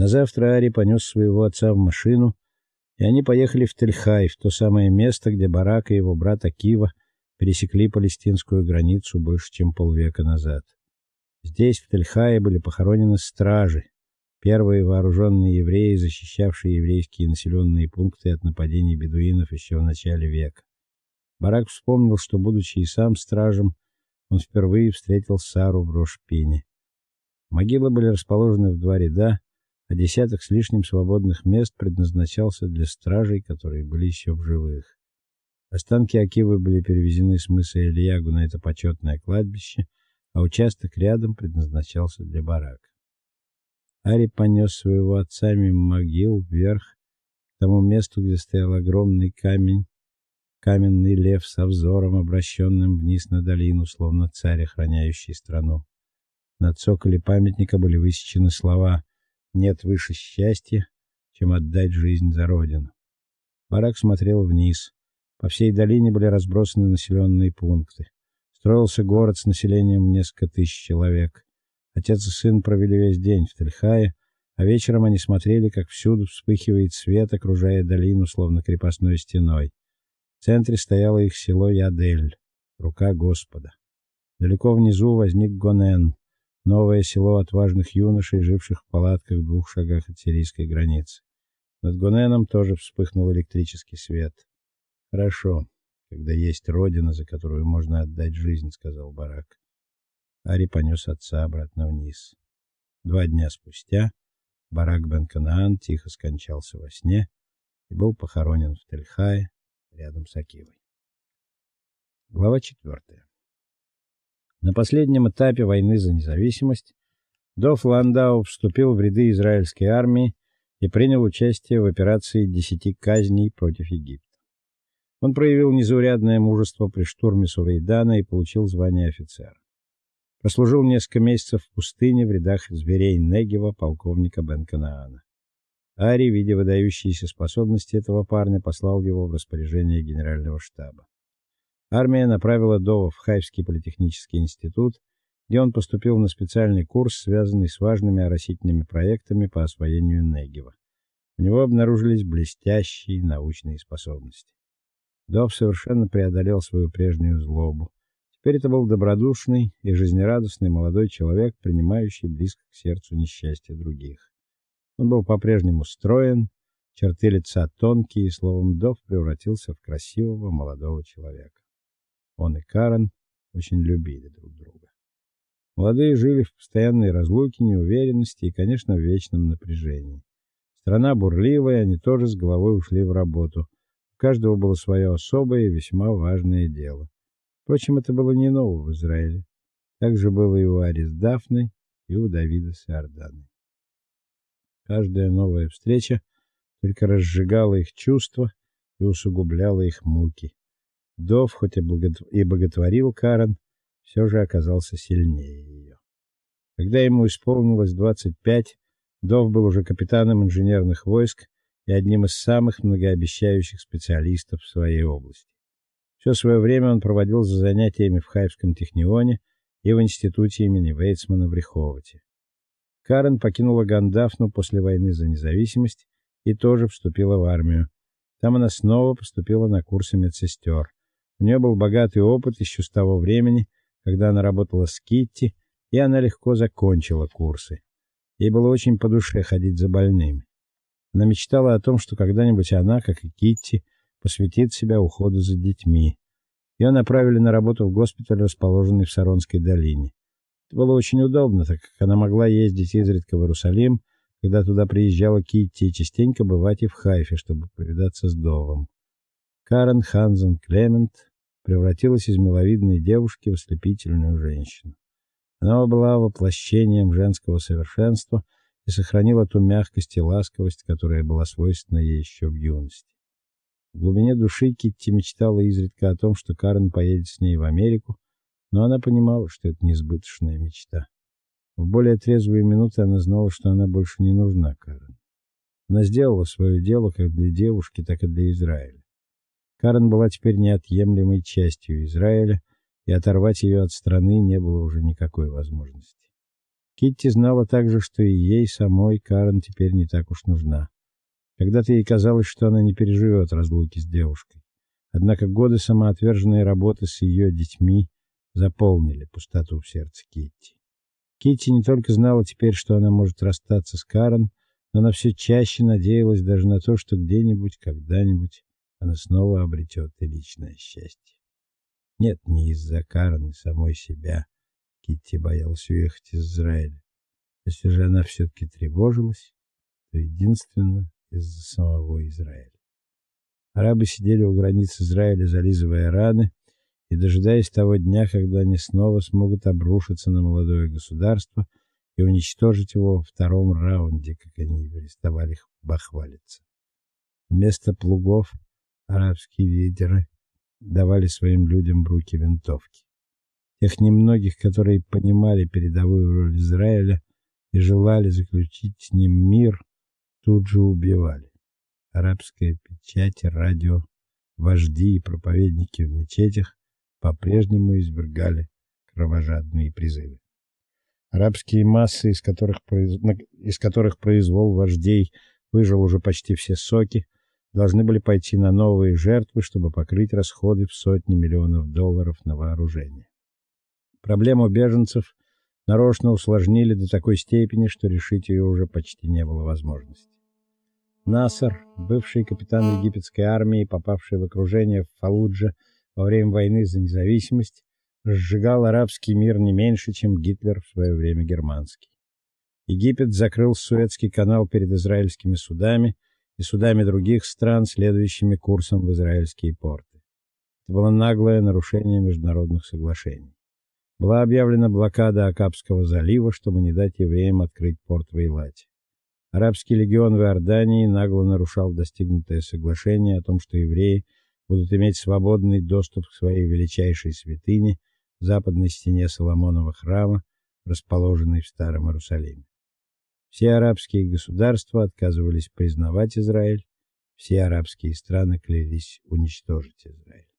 На завтра Ари понес своего отца в машину, и они поехали в Тель-Хай, в то самое место, где Барак и его брат Акива пересекли палестинскую границу больше, чем полвека назад. Здесь, в Тель-Хае, были похоронены стражи, первые вооруженные евреи, защищавшие еврейские населенные пункты от нападений бедуинов еще в начале века. Барак вспомнил, что будучи и сам стражем, он впервые встретил Сару в Рошпине. Могилы были расположены в два ряда, а десяток с лишним свободных мест предназначался для стражей, которые были еще в живых. Останки Акивы были перевезены с мыса Ильягу на это почетное кладбище, а участок рядом предназначался для барака. Ари понес своего отца мимо могил вверх, к тому месту, где стоял огромный камень, каменный лев со взором, обращенным вниз на долину, словно царь, охраняющий страну. На цоколе памятника были высечены слова «Нет выше счастья, чем отдать жизнь за родину». Барак смотрел вниз. По всей долине были разбросаны населенные пункты. Строился город с населением несколько тысяч человек. Отец и сын провели весь день в Тельхае, а вечером они смотрели, как всюду вспыхивает свет, окружая долину словно крепостной стеной. В центре стояло их село Ядель, рука Господа. Далеко внизу возник Гонен, новое село отважных юношей, живших в палатках в двух шагах от сирийской границы. Над Гоненом тоже вспыхнул электрический свет. Хорошо, когда есть родина, за которую можно отдать жизнь, сказал Барак. Ари понес отца обратно вниз. Два дня спустя Барак бен Канаан тихо скончался во сне и был похоронен в Тель-Хае рядом с Акивой. Глава 4. На последнем этапе войны за независимость Доф Ландау вступил в ряды израильской армии и принял участие в операции десяти казней против Египта. Он проявил незаурядное мужество при штурме Сувейдана и получил звание офицера. Прослужил несколько месяцев в пустыне в рядах зверей Негева полковника Бен-Канаана. Ари, видя выдающиеся способности этого парня, послал его в распоряжение генерального штаба. Армия направила Дова в Хайфский политехнический институт, где он поступил на специальный курс, связанный с важными оросительными проектами по освоению Негева. У него обнаружились блестящие научные способности. Дов совершенно преодолел свою прежнюю злобу. Теперь это был добродушный и жизнерадостный молодой человек, принимающий близко к сердцу несчастья других. Он был по-прежнему строен, черты лица тонкие, словом, Дов превратился в красивого молодого человека. Он и Карен очень любили друг друга. Молодые жили в постоянной разлуке, неуверенности и, конечно, в вечном напряжении. Страна бурливая, они тоже с головой ушли в работу. У каждого было свое особое и весьма важное дело. Впрочем, это было не ново в Израиле. Так же было и у Арис Дафны, и у Давида с Иорданы. Каждая новая встреча только разжигала их чувства и усугубляла их муки. Дов, хоть и боготворил Карен, все же оказался сильнее ее. Когда ему исполнилось 25, Дов был уже капитаном инженерных войск и одним из самых многообещающих специалистов в своей области. Все свое время он проводил за занятиями в Хайфском технионе и в институте имени Вейцмана в Риховоте. Карен покинула Гандафну после войны за независимость и тоже вступила в армию. Там она снова поступила на курсы медсестер. У нее был богатый опыт еще с того времени, когда она работала с Китти, и она легко закончила курсы. Ей было очень по душе ходить за больными. Она мечтала о том, что когда-нибудь она, как и Китти, посвятит себя уходу за детьми. Ее направили на работу в госпиталь, расположенный в Саронской долине. Это было очень удобно, так как она могла ездить изредка в Иерусалим, когда туда приезжала Китти, и частенько бывать и в Хайфе, чтобы повидаться с Довом. Карен Ханзен Клемент превратилась из миловидной девушки в ослепительную женщину. Она была воплощением женского совершенства и сохранила ту мягкость и ласковость, которая была свойственна ей еще в юности. В глубине души Китти мечтала изредка о том, что Карен поедет с ней в Америку, но она понимала, что это несбыточная мечта. В более трезвые минуты она знала, что она больше не нужна Карен. Она сделала свое дело как для девушки, так и для Израиля. Карен была теперь неотъемлемой частью Израиля, и оторвать ее от страны не было уже никакой возможности. Китти знала также, что и ей самой Карен теперь не так уж нужна. Когда-то ей казалось, что она не переживет разлуки с девушкой. Однако годы самоотверженной работы с ее детьми заполнили пустоту в сердце Китти. Китти не только знала теперь, что она может расстаться с Карен, но она все чаще надеялась даже на то, что где-нибудь, когда-нибудь она снова обретет и личное счастье. Нет, не из-за Карен и самой себя. Китти боялась уехать из Израиля. Если же она все-таки тревожилась, то единственно из-за самого Израиля. Арабы сидели у границ Израиля, зализывая раны и дожидаясь того дня, когда они снова смогут обрушиться на молодое государство и уничтожить его во втором раунде, как они переставали бахвалиться. Вместо плугов арабские лидеры давали своим людям в руки винтовки. Тех немногих, которые понимали передовую роль Израиля и желали заключить с ним мир, тут же убивали. Арабская печать, радио, вожди и проповедники в мечетях по-прежнему извергали кровожадные призывы. Арабские массы, из которых из которых произвол вождей выжил уже почти все соки, должны были пойти на новые жертвы, чтобы покрыть расходы в сотни миллионов долларов на вооружение. Проблему беженцев нарочно усложнили до такой степени, что решить ее уже почти не было возможности. Насар, бывший капитан египетской армии, попавший в окружение в Фалудже во время войны за независимость, сжигал арабский мир не меньше, чем Гитлер в свое время германский. Египет закрыл Суэцкий канал перед израильскими судами и судами других стран, следующими курсом в израильские порты. Это было наглое нарушение международных соглашений. Была объявлена блокада Акапского залива, чтобы не дать евреям открыть порт в Эйлате. Арабский легион в Иордании нагло нарушал достигнутое соглашение о том, что евреи будут иметь свободный доступ к своей величайшей святыне, западной стене Соломонова храма, расположенной в Старом Иерусалиме. Все арабские государства отказывались признавать Израиль, все арабские страны клялись уничтожить Израиль.